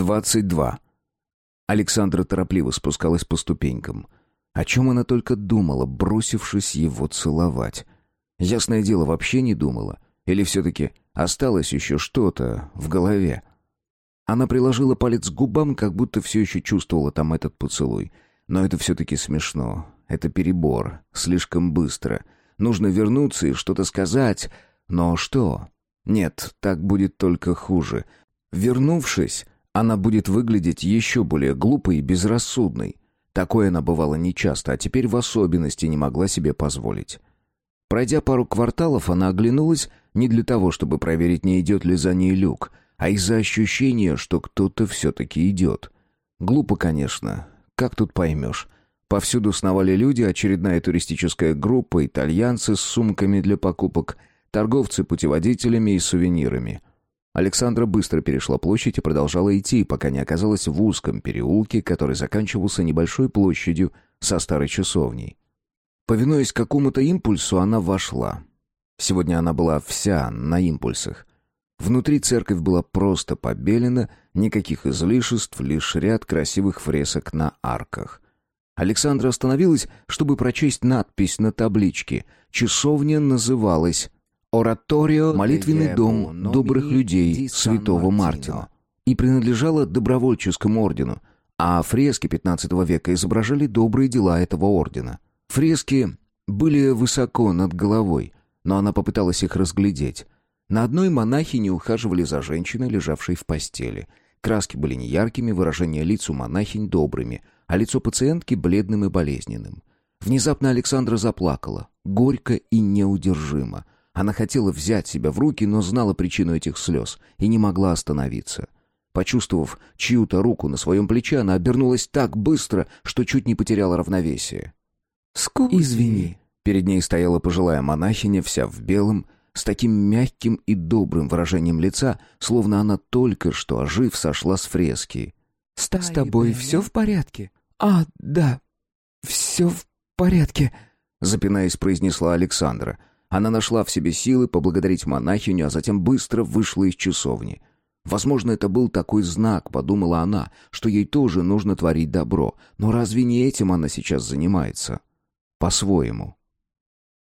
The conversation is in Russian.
22. Александра торопливо спускалась по ступенькам. О чем она только думала, бросившись его целовать. Ясное дело, вообще не думала. Или все-таки осталось еще что-то в голове. Она приложила палец к губам, как будто все еще чувствовала там этот поцелуй. Но это все-таки смешно. Это перебор. Слишком быстро. Нужно вернуться и что-то сказать. Но что? Нет, так будет только хуже. Вернувшись, она будет выглядеть еще более глупой и безрассудной. Такое она бывала нечасто, а теперь в особенности не могла себе позволить. Пройдя пару кварталов, она оглянулась не для того, чтобы проверить, не идет ли за ней люк, а из-за ощущения, что кто-то все-таки идет. Глупо, конечно. Как тут поймешь? Повсюду сновали люди, очередная туристическая группа, итальянцы с сумками для покупок, торговцы путеводителями и сувенирами — Александра быстро перешла площадь и продолжала идти, пока не оказалась в узком переулке, который заканчивался небольшой площадью со старой часовней. Повинуясь какому-то импульсу, она вошла. Сегодня она была вся на импульсах. Внутри церковь была просто побелена, никаких излишеств, лишь ряд красивых фресок на арках. Александра остановилась, чтобы прочесть надпись на табличке. Часовня называлась Ораторио «Молитвенный дом добрых людей святого Мартина» и принадлежала добровольческому ордену, а фрески XV века изображали добрые дела этого ордена. Фрески были высоко над головой, но она попыталась их разглядеть. На одной монахини ухаживали за женщиной, лежавшей в постели. Краски были неяркими, выражения лиц у монахинь добрыми, а лицо пациентки бледным и болезненным. Внезапно Александра заплакала, горько и неудержимо — она хотела взять себя в руки, но знала причину этих слез и не могла остановиться. Почувствовав чью-то руку на своем плече, она обернулась так быстро, что чуть не потеряла равновесие. «Скузи!» «Извини!» Перед ней стояла пожилая монахиня, вся в белом, с таким мягким и добрым выражением лица, словно она только что, ожив, сошла с фрески. «С тобой все в порядке?» «А, да, все в порядке», — запинаясь, произнесла Александра — она нашла в себе силы поблагодарить монахиню, а затем быстро вышла из часовни. Возможно, это был такой знак, подумала она, что ей тоже нужно творить добро. Но разве не этим она сейчас занимается? По-своему.